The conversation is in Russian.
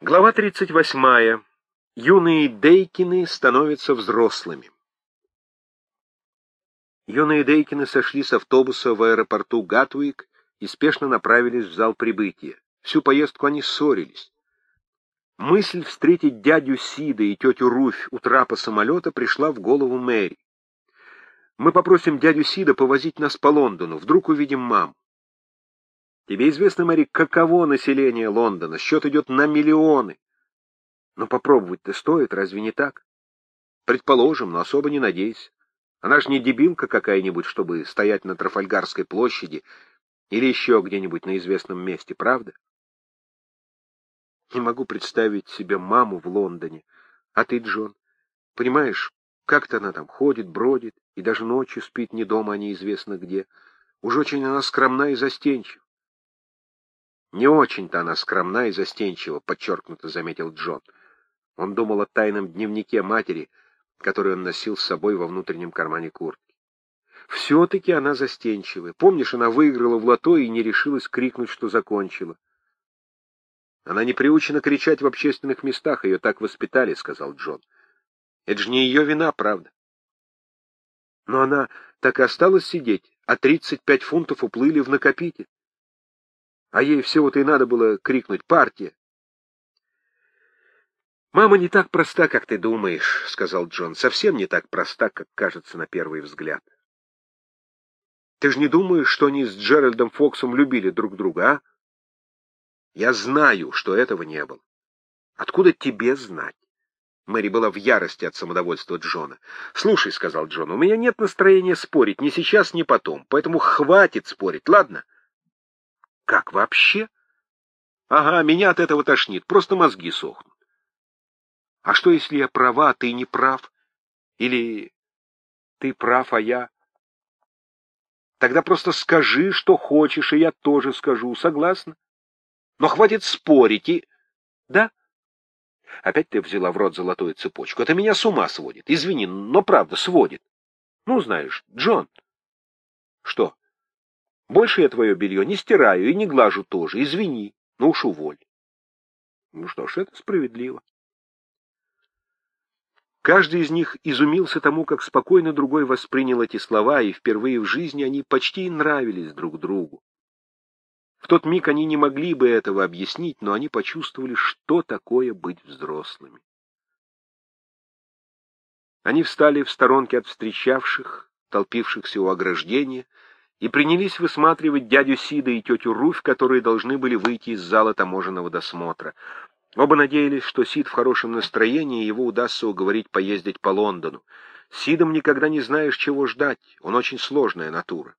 Глава 38. Юные Дейкины становятся взрослыми. Юные Дейкины сошли с автобуса в аэропорту Гатуик и спешно направились в зал прибытия. Всю поездку они ссорились. Мысль встретить дядю Сида и тетю Руфь у трапа самолета пришла в голову Мэри. «Мы попросим дядю Сида повозить нас по Лондону, вдруг увидим маму. Тебе известно, Мэри, каково население Лондона? Счет идет на миллионы. Но попробовать-то стоит, разве не так? Предположим, но особо не надейся. Она ж не дебилка какая-нибудь, чтобы стоять на Трафальгарской площади или еще где-нибудь на известном месте, правда? Не могу представить себе маму в Лондоне. А ты, Джон, понимаешь, как-то она там ходит, бродит, и даже ночью спит не дома, а неизвестно где. Уж очень она скромна и застенчива. Не очень-то она скромна и застенчива, подчеркнуто заметил Джон. Он думал о тайном дневнике матери, который он носил с собой во внутреннем кармане куртки. Все-таки она застенчивая. Помнишь, она выиграла в лото и не решилась крикнуть, что закончила. Она не приучена кричать в общественных местах, ее так воспитали, — сказал Джон. Это же не ее вина, правда? Но она так и осталась сидеть, а тридцать пять фунтов уплыли в накопитель. А ей всего-то и надо было крикнуть «Партия!». «Мама не так проста, как ты думаешь», — сказал Джон. «Совсем не так проста, как кажется на первый взгляд. Ты же не думаешь, что они с Джеральдом Фоксом любили друг друга, а? Я знаю, что этого не было. Откуда тебе знать?» Мэри была в ярости от самодовольства Джона. «Слушай», — сказал Джон, — «у меня нет настроения спорить ни сейчас, ни потом, поэтому хватит спорить, ладно?» Как вообще? Ага, меня от этого тошнит, просто мозги сохнут. А что, если я права, а ты не прав? Или ты прав, а я... Тогда просто скажи, что хочешь, и я тоже скажу, согласна? Но хватит спорить и... Да? Опять ты взяла в рот золотую цепочку. Это меня с ума сводит. Извини, но правда сводит. Ну, знаешь, Джон. Что? Больше я твое белье не стираю и не глажу тоже. Извини, ну уж уволь. Ну что ж, это справедливо. Каждый из них изумился тому, как спокойно другой воспринял эти слова, и впервые в жизни они почти нравились друг другу. В тот миг они не могли бы этого объяснить, но они почувствовали, что такое быть взрослыми. Они встали в сторонке от встречавших, толпившихся у ограждения, и принялись высматривать дядю Сида и тетю Руфь, которые должны были выйти из зала таможенного досмотра. Оба надеялись, что Сид в хорошем настроении, и его удастся уговорить поездить по Лондону. Сидом никогда не знаешь, чего ждать, он очень сложная натура.